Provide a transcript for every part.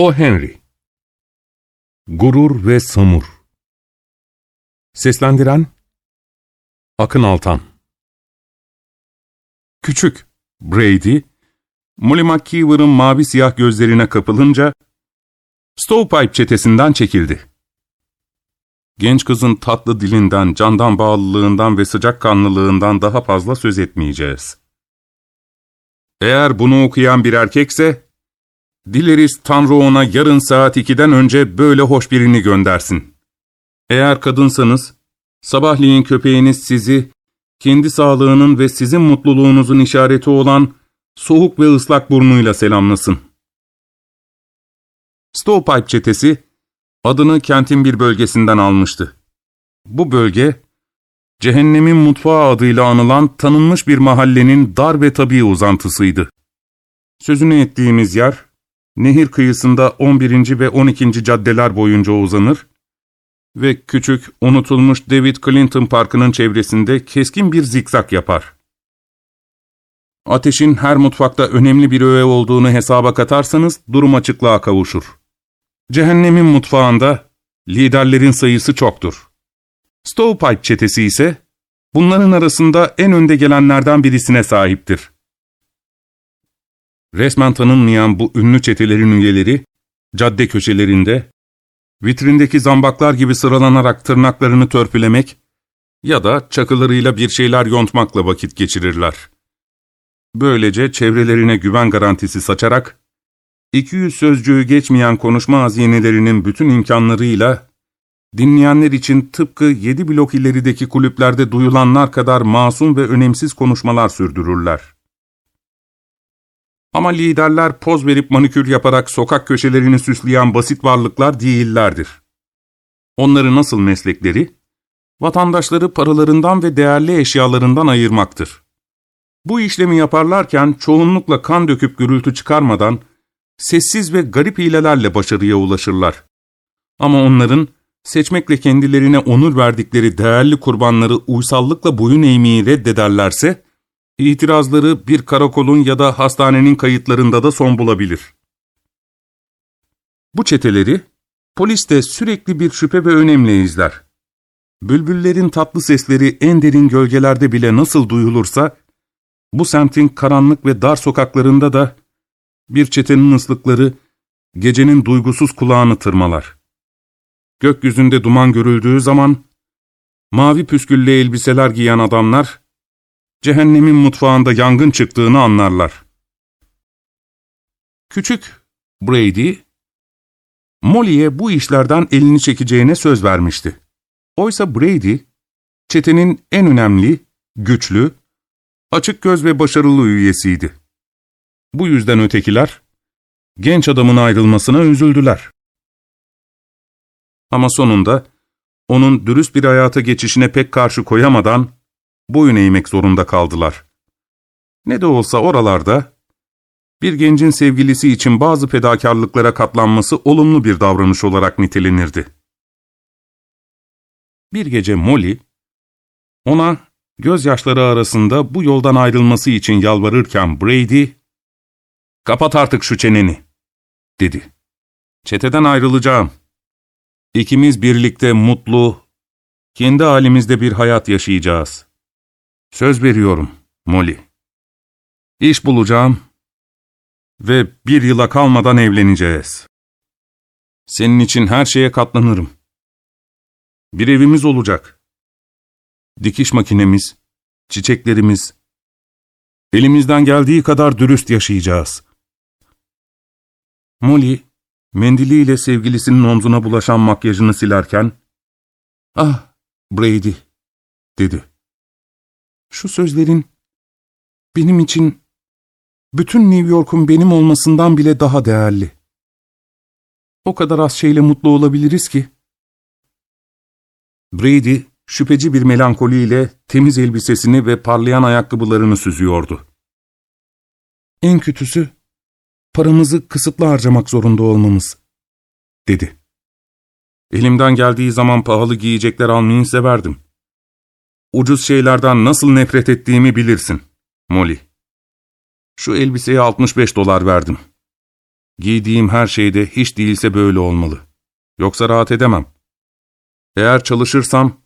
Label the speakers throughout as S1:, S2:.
S1: O. Henry Gurur ve Samur Seslendiren Akın Altan Küçük Brady, Molly McKeever'ın mavi siyah gözlerine kapılınca Stovepipe çetesinden çekildi. Genç kızın tatlı dilinden, candan bağlılığından ve sıcakkanlılığından daha fazla söz etmeyeceğiz. Eğer bunu okuyan bir erkekse, Dileriz Tanrı ona yarın saat 2'den önce böyle hoş birini göndersin. Eğer kadınsanız, sabahleyin köpeğiniz sizi, kendi sağlığının ve sizin mutluluğunuzun işareti olan soğuk ve ıslak burnuyla selamlasın. Stovepipe çetesi, adını kentin bir bölgesinden almıştı. Bu bölge, Cehennemin Mutfağı adıyla anılan tanınmış bir mahallenin dar ve tabii uzantısıydı. Sözünü ettiğimiz yer, nehir kıyısında 11. ve 12. caddeler boyunca uzanır ve küçük, unutulmuş David Clinton Parkı'nın çevresinde keskin bir zikzak yapar. Ateşin her mutfakta önemli bir öğe olduğunu hesaba katarsanız durum açıklığa kavuşur. Cehennemin mutfağında liderlerin sayısı çoktur. Stovepipe çetesi ise bunların arasında en önde gelenlerden birisine sahiptir. Resmen tanınmayan bu ünlü çetelerin üyeleri, cadde köşelerinde, vitrindeki zambaklar gibi sıralanarak tırnaklarını törpülemek ya da çakılarıyla bir şeyler yontmakla vakit geçirirler. Böylece çevrelerine güven garantisi saçarak, 200 sözcüğü geçmeyen konuşma hazinelerinin bütün imkanlarıyla, dinleyenler için tıpkı 7 blok ilerideki kulüplerde duyulanlar kadar masum ve önemsiz konuşmalar sürdürürler. Ama liderler poz verip manikür yaparak sokak köşelerini süsleyen basit varlıklar değillerdir. Onların nasıl meslekleri, vatandaşları paralarından ve değerli eşyalarından ayırmaktır. Bu işlemi yaparlarken çoğunlukla kan döküp gürültü çıkarmadan, sessiz ve garip hilelerle başarıya ulaşırlar. Ama onların, seçmekle kendilerine onur verdikleri değerli kurbanları uysallıkla boyun eğmeyi reddederlerse, İtirazları bir karakolun ya da hastanenin kayıtlarında da son bulabilir. Bu çeteleri polis de sürekli bir şüphe ve önemle izler. Bülbüllerin tatlı sesleri en derin gölgelerde bile nasıl duyulursa, bu semtin karanlık ve dar sokaklarında da bir çetenin ıslıkları gecenin duygusuz kulağını tırmalar. Gökyüzünde duman görüldüğü zaman, mavi püsküllü elbiseler giyen adamlar, cehennemin mutfağında yangın çıktığını anlarlar. Küçük Brady, Molly'e bu işlerden elini çekeceğine söz vermişti. Oysa Brady, çetenin en önemli, güçlü, açık göz ve başarılı üyesiydi. Bu yüzden ötekiler, genç adamın ayrılmasına üzüldüler. Ama sonunda, onun dürüst bir hayata geçişine pek karşı koyamadan, boyun eğmek zorunda kaldılar. Ne de olsa oralarda, bir gencin sevgilisi için bazı fedakarlıklara katlanması olumlu bir davranış olarak nitelenirdi. Bir gece Molly, ona gözyaşları arasında bu yoldan ayrılması için yalvarırken Brady, ''Kapat artık şu çeneni.'' dedi. ''Çeteden ayrılacağım. İkimiz birlikte mutlu, kendi halimizde bir hayat yaşayacağız.'' Söz veriyorum, Molly. İş bulacağım ve bir yıla kalmadan evleneceğiz. Senin için her şeye katlanırım. Bir evimiz olacak. Dikiş makinemiz, çiçeklerimiz, elimizden geldiği kadar dürüst yaşayacağız. Molly, mendiliyle sevgilisinin omzuna bulaşan makyajını silerken, ''Ah, Brady'' dedi. Şu sözlerin benim için bütün New York'un benim olmasından bile daha değerli. O kadar az şeyle mutlu olabiliriz ki. Brady şüpheci bir melankoliyle temiz elbisesini ve parlayan ayakkabılarını süzüyordu. En kötüsü paramızı kısıtlı harcamak zorunda olmamız, dedi. Elimden geldiği zaman pahalı giyecekler almayı severdim. Ucuz şeylerden nasıl nefret ettiğimi bilirsin, Molly. Şu elbiseye 65 dolar verdim. Giydiğim her şeyde hiç değilse böyle olmalı. Yoksa rahat edemem. Eğer çalışırsam,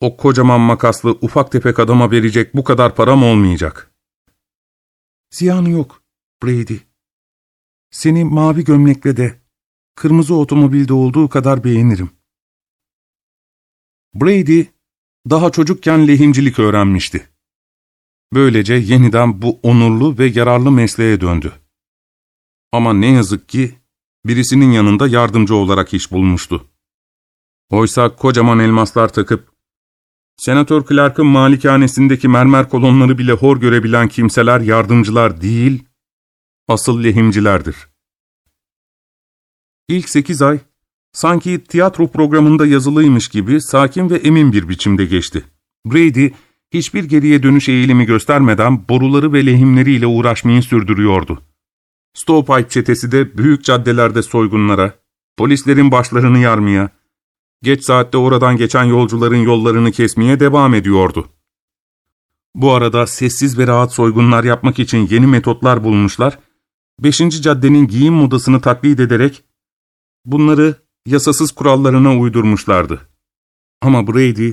S1: o kocaman makaslı ufak tefek adama verecek bu kadar param olmayacak. Ziyanı yok, Brady. Seni mavi gömlekle de, kırmızı otomobilde olduğu kadar beğenirim. Brady, daha çocukken lehimcilik öğrenmişti. Böylece yeniden bu onurlu ve yararlı mesleğe döndü. Ama ne yazık ki birisinin yanında yardımcı olarak iş bulmuştu. Oysa kocaman elmaslar takıp, Senatör Clark'ın malikanesindeki mermer kolonları bile hor görebilen kimseler yardımcılar değil, asıl lehimcilerdir. İlk sekiz ay, sanki tiyatro programında yazılıymış gibi sakin ve emin bir biçimde geçti. Brady, hiçbir geriye dönüş eğilimi göstermeden boruları ve lehimleriyle uğraşmayı sürdürüyordu. Stovepipe çetesi de büyük caddelerde soygunlara, polislerin başlarını yarmaya, geç saatte oradan geçen yolcuların yollarını kesmeye devam ediyordu. Bu arada sessiz ve rahat soygunlar yapmak için yeni metotlar bulmuşlar, 5. caddenin giyim modasını taklit ederek bunları yasasız kurallarına uydurmuşlardı. Ama Brady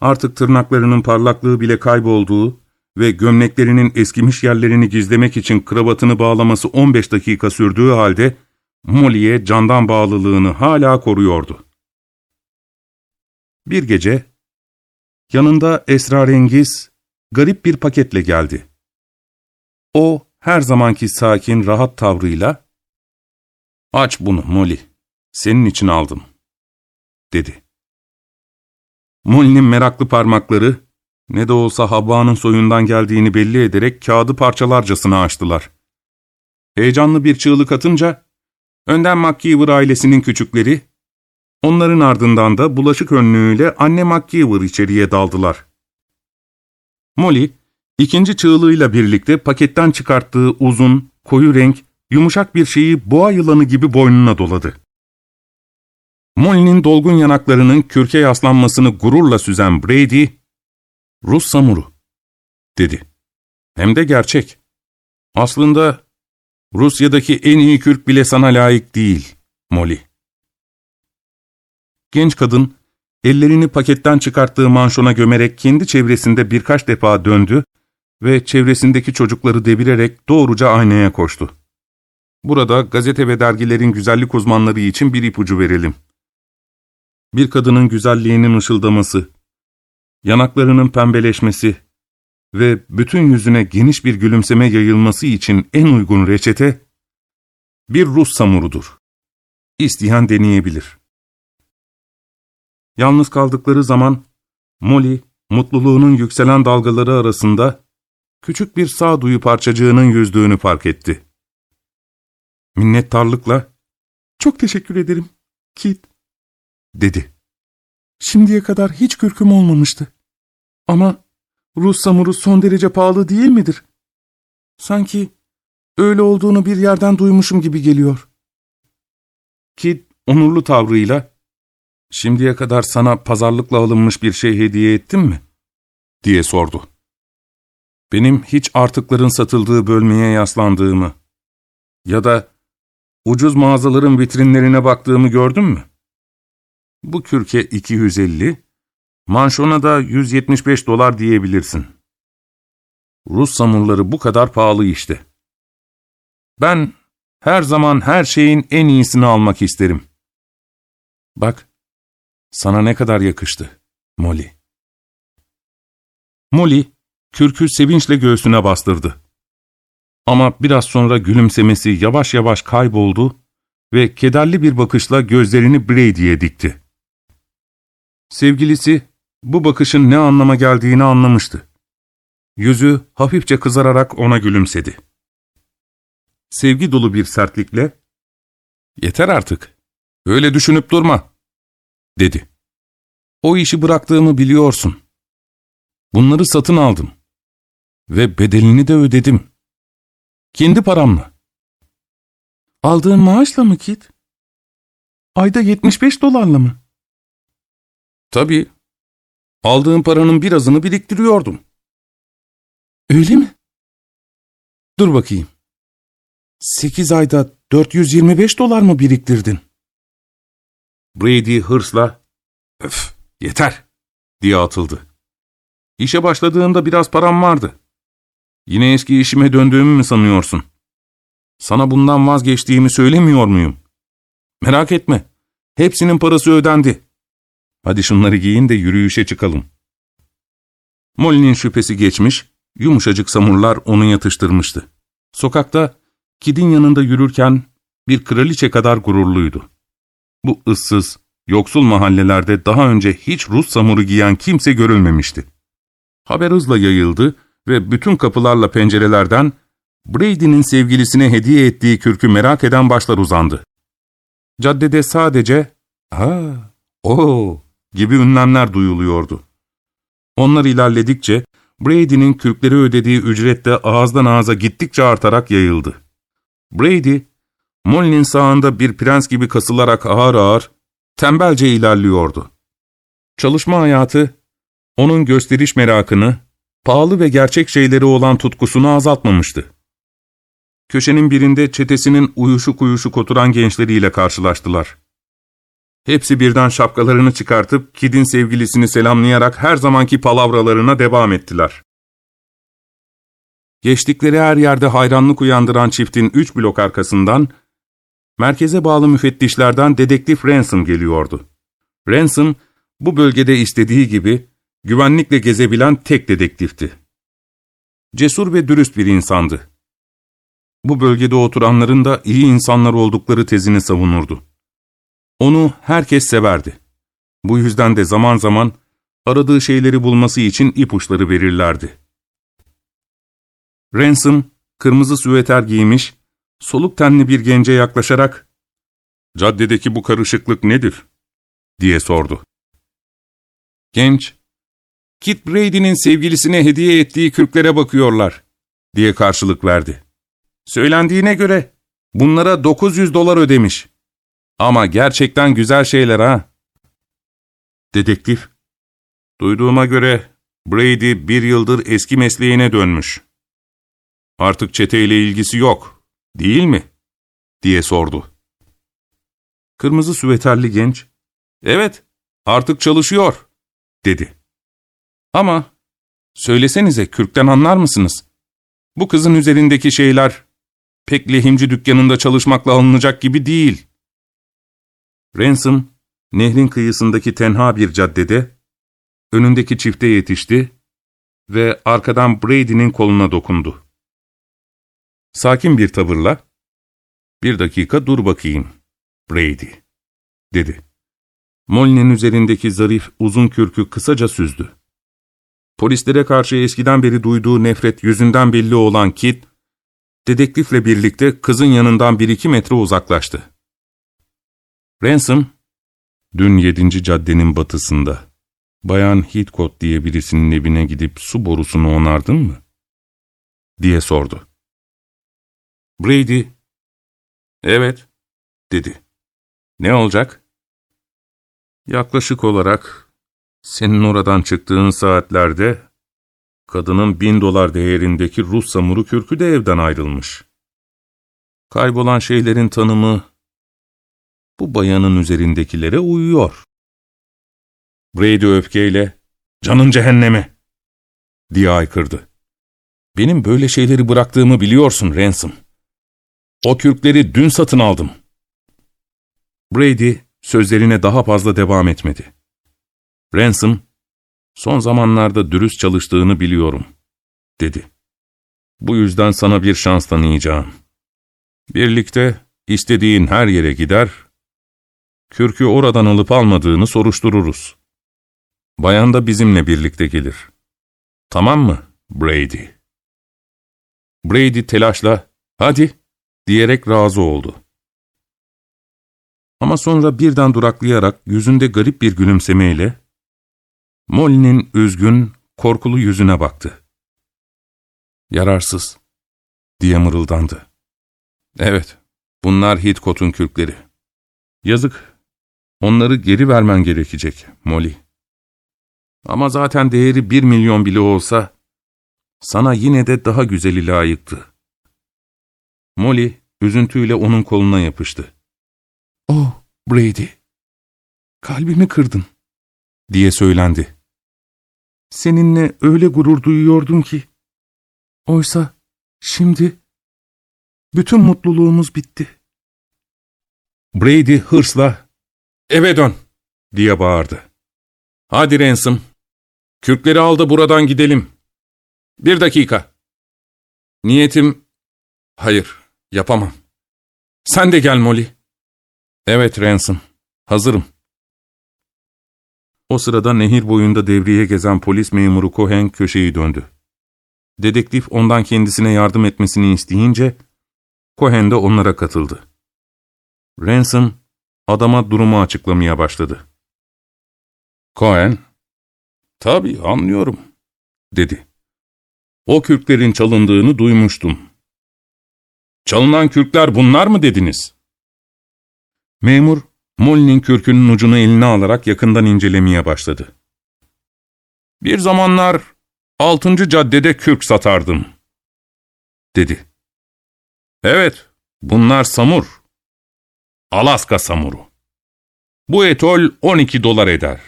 S1: artık tırnaklarının parlaklığı bile kaybolduğu ve gömleklerinin eskimiş yerlerini gizlemek için kravatını bağlaması 15 dakika sürdüğü halde Molly'e candan bağlılığını hala koruyordu. Bir gece yanında esrarengiz, garip bir paketle geldi. O her zamanki sakin, rahat tavrıyla ''Aç bunu Molly, senin için aldım.'' dedi. Molly'nin meraklı parmakları ne de olsa Havva'nın soyundan geldiğini belli ederek kağıdı parçalarcasına açtılar. Heyecanlı bir çığlık atınca, önden McKeever ailesinin küçükleri, onların ardından da bulaşık önlüğüyle anne McKeever içeriye daldılar. Molly, ikinci çığlığıyla birlikte paketten çıkarttığı uzun, koyu renk, yumuşak bir şeyi boğa yılanı gibi boynuna doladı. Molly'nin dolgun yanaklarının kürke yaslanmasını gururla süzen Brady, ''Rus samuru'' dedi. Hem de gerçek. Aslında Rusya'daki en iyi kürk bile sana layık değil, Molly. Genç kadın, ellerini paketten çıkarttığı manşona gömerek kendi çevresinde birkaç defa döndü ve çevresindeki çocukları devirerek doğruca aynaya koştu. Burada gazete ve dergilerin güzellik uzmanları için bir ipucu verelim. Bir kadının güzelliğinin ışıldaması, yanaklarının pembeleşmesi ve bütün yüzüne geniş bir gülümseme yayılması için en uygun reçete, bir Rus samurudur. İsteyen deneyebilir. Yalnız kaldıkları zaman, Molly, mutluluğunun yükselen dalgaları arasında, küçük bir sağduyu parçacığının yüzdüğünü fark etti. Minnettarlıkla, ''Çok teşekkür ederim, Kit.'' Dedi. Şimdiye kadar hiç kürküm olmamıştı. Ama Rus samuru son derece pahalı değil midir? Sanki öyle olduğunu bir yerden duymuşum gibi geliyor. Kid onurlu tavrıyla, ''Şimdiye kadar sana pazarlıkla alınmış bir şey hediye ettim mi?'' diye sordu. Benim hiç artıkların satıldığı bölmeye yaslandığımı ya da ucuz mağazaların vitrinlerine baktığımı gördün mü? Bu kürke 250, manşona da 175 dolar diyebilirsin. Rus samurları bu kadar pahalı işte. Ben her zaman her şeyin en iyisini almak isterim. Bak, sana ne kadar yakıştı, Molly. Molly, kürkü sevinçle göğsüne bastırdı. Ama biraz sonra gülümsemesi yavaş yavaş kayboldu ve kederli bir bakışla gözlerini Brady'ye dikti. Sevgilisi bu bakışın ne anlama geldiğini anlamıştı. Yüzü hafifçe kızararak ona gülümsedi. Sevgi dolu bir sertlikle, ''Yeter artık, öyle düşünüp durma.'' dedi. ''O işi bıraktığımı biliyorsun. Bunları satın aldım ve bedelini de ödedim. Kendi paramla.'' ''Aldığın maaşla mı Kit? Ayda 75 dolarla mı?'' Tabii. Aldığım paranın birazını biriktiriyordum. Öyle mi? Dur bakayım. Sekiz ayda 425 dolar mı biriktirdin? Brady hırsla, öf yeter diye atıldı. İşe başladığında biraz param vardı. Yine eski işime döndüğümü mü sanıyorsun? Sana bundan vazgeçtiğimi söylemiyor muyum? Merak etme, hepsinin parası ödendi. Hadi şunları giyin de yürüyüşe çıkalım. Molly'nin şüphesi geçmiş, yumuşacık samurlar onu yatıştırmıştı. Sokakta, Kid'in yanında yürürken bir kraliçe kadar gururluydu. Bu ıssız, yoksul mahallelerde daha önce hiç Rus samuru giyen kimse görülmemişti. Haber hızla yayıldı ve bütün kapılarla pencerelerden Brady'nin sevgilisine hediye ettiği kürkü merak eden başlar uzandı. Caddede sadece ''Ha, o gibi ünlemler duyuluyordu. Onlar ilerledikçe Brady'nin kürkleri ödediği ücret de ağızdan ağza gittikçe artarak yayıldı. Brady, Molly'nin sağında bir prens gibi kasılarak ağır ağır, tembelce ilerliyordu. Çalışma hayatı, onun gösteriş merakını, pahalı ve gerçek şeyleri olan tutkusunu azaltmamıştı. Köşenin birinde çetesinin uyuşuk uyuşuk oturan gençleriyle karşılaştılar. Hepsi birden şapkalarını çıkartıp Kid'in sevgilisini selamlayarak her zamanki palavralarına devam ettiler. Geçtikleri her yerde hayranlık uyandıran çiftin üç blok arkasından, merkeze bağlı müfettişlerden dedektif Ransom geliyordu. Ransom, bu bölgede istediği gibi güvenlikle gezebilen tek dedektifti. Cesur ve dürüst bir insandı. Bu bölgede oturanların da iyi insanlar oldukları tezini savunurdu. Onu herkes severdi. Bu yüzden de zaman zaman aradığı şeyleri bulması için ipuçları verirlerdi. Ransom, kırmızı süveter giymiş, soluk tenli bir gence yaklaşarak, ''Caddedeki bu karışıklık nedir?'' diye sordu. Genç, Kit Brady'nin sevgilisine hediye ettiği kürklere bakıyorlar, diye karşılık verdi. Söylendiğine göre bunlara 900 dolar ödemiş. Ama gerçekten güzel şeyler ha. Dedektif, duyduğuma göre Brady bir yıldır eski mesleğine dönmüş. Artık çeteyle ilgisi yok, değil mi? diye sordu. Kırmızı süveterli genç, evet, artık çalışıyor, dedi. Ama, söylesenize kürkten anlar mısınız? Bu kızın üzerindeki şeyler, pek lehimci dükkanında çalışmakla alınacak gibi değil. Ransom, nehrin kıyısındaki tenha bir caddede, önündeki çifte yetişti ve arkadan Brady'nin koluna dokundu. Sakin bir tavırla, ''Bir dakika dur bakayım, Brady.'' dedi. Molly'nin üzerindeki zarif, uzun kürkü kısaca süzdü. Polislere karşı eskiden beri duyduğu nefret yüzünden belli olan Kit, dedektifle birlikte kızın yanından bir iki metre uzaklaştı. Ransom, dün yedinci caddenin batısında, Bayan Heathcote diye birisinin evine gidip su borusunu onardın mı? diye sordu. Brady, evet, dedi. Ne olacak? Yaklaşık olarak, senin oradan çıktığın saatlerde, kadının bin dolar değerindeki Rus samuru kürkü de evden ayrılmış. Kaybolan şeylerin tanımı, bu bayanın üzerindekilere uyuyor. Brady öfkeyle, canın cehennemi, diye aykırdı. Benim böyle şeyleri bıraktığımı biliyorsun Ransom. O kürkleri dün satın aldım. Brady sözlerine daha fazla devam etmedi. Ransom, son zamanlarda dürüst çalıştığını biliyorum, dedi. Bu yüzden sana bir şans tanıyacağım. Birlikte istediğin her yere gider, kürkü oradan alıp almadığını soruştururuz. Bayan da bizimle birlikte gelir. Tamam mı Brady? Brady telaşla, hadi diyerek razı oldu. Ama sonra birden duraklayarak yüzünde garip bir gülümsemeyle Molly'nin üzgün, korkulu yüzüne baktı. Yararsız diye mırıldandı. Evet, bunlar Heathcote'un kürkleri. Yazık, onları geri vermen gerekecek Molly. Ama zaten değeri bir milyon bile olsa, sana yine de daha güzeli layıktı. Molly, üzüntüyle onun koluna yapıştı. ''Oh Brady, kalbimi kırdın.'' diye söylendi. ''Seninle öyle gurur duyuyordum ki. Oysa şimdi bütün mutluluğumuz bitti.'' Brady hırsla ''Eve dön!'' diye bağırdı. ''Hadi Ransom, kürkleri al da buradan gidelim. Bir dakika. Niyetim... Hayır, yapamam. Sen de gel Molly.'' ''Evet Ransom, hazırım.'' O sırada nehir boyunda devriye gezen polis memuru Cohen köşeyi döndü. Dedektif ondan kendisine yardım etmesini isteyince, Cohen de onlara katıldı. Ransom, adama durumu açıklamaya başladı. Cohen, ''Tabii anlıyorum.'' dedi. ''O kürklerin çalındığını duymuştum.'' ''Çalınan kürkler bunlar mı dediniz?'' Memur, Molly'nin kürkünün ucunu eline alarak yakından incelemeye başladı. ''Bir zamanlar altıncı caddede kürk satardım.'' dedi. ''Evet, bunlar samur. Alaska samuru. Bu etol 12 dolar eder.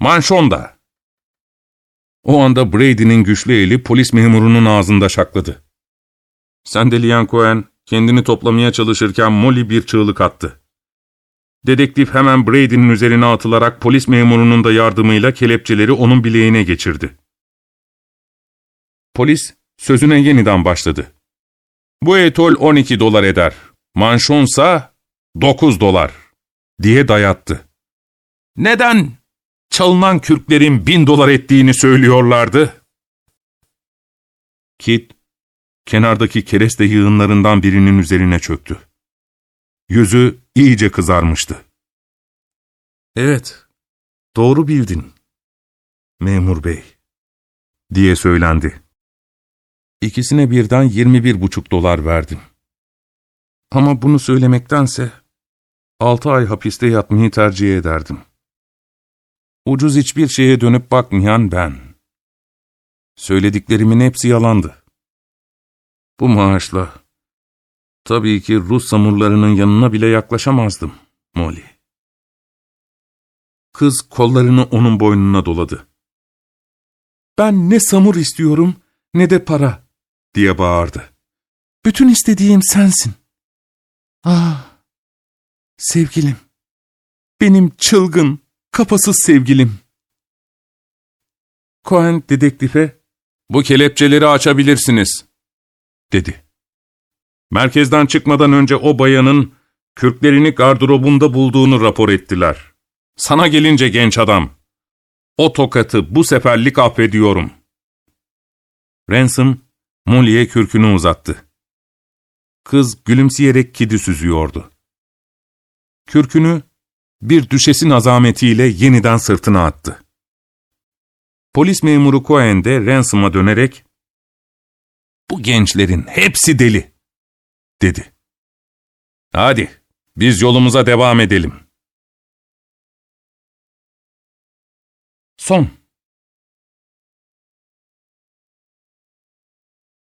S1: Manşon da.'' O anda Brady'nin güçlü eli polis memurunun ağzında şakladı. Sandelian Cohen kendini toplamaya çalışırken Molly bir çığlık attı. Dedektif hemen Brady'nin üzerine atılarak polis memurunun da yardımıyla kelepçeleri onun bileğine geçirdi. Polis sözüne yeniden başladı. Bu etol 12 dolar eder, manşonsa 9 dolar diye dayattı. Neden çalınan kürklerin bin dolar ettiğini söylüyorlardı? Kit, kenardaki kereste yığınlarından birinin üzerine çöktü. Yüzü iyice kızarmıştı. Evet, doğru bildin, memur bey, diye söylendi. İkisine birden yirmi bir buçuk dolar verdim. Ama bunu söylemektense, altı ay hapiste yatmayı tercih ederdim. Ucuz hiçbir şeye dönüp bakmayan ben. Söylediklerimin hepsi yalandı. Bu maaşla Tabii ki Rus samurlarının yanına bile yaklaşamazdım, Molly. Kız kollarını onun boynuna doladı. ''Ben ne samur istiyorum, ne de para.'' diye bağırdı. ''Bütün istediğim sensin.'' ''Ah, sevgilim, benim çılgın, kafasız sevgilim.'' Cohen dedektife, ''Bu kelepçeleri açabilirsiniz.'' dedi. Merkezden çıkmadan önce o bayanın kürklerini gardırobunda bulduğunu rapor ettiler. Sana gelince genç adam, o tokatı bu seferlik affediyorum. Ransom, Molly'e kürkünü uzattı. Kız gülümseyerek kidi süzüyordu. Kürkünü bir düşesin azametiyle yeniden sırtına attı. Polis memuru Cohen de Ransom'a dönerek, ''Bu gençlerin hepsi deli.'' dedi. Hadi, biz yolumuza devam edelim. Son